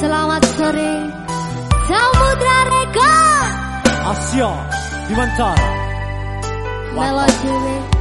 Selamat sore. Samudra Reka Asia Dimantara Melodi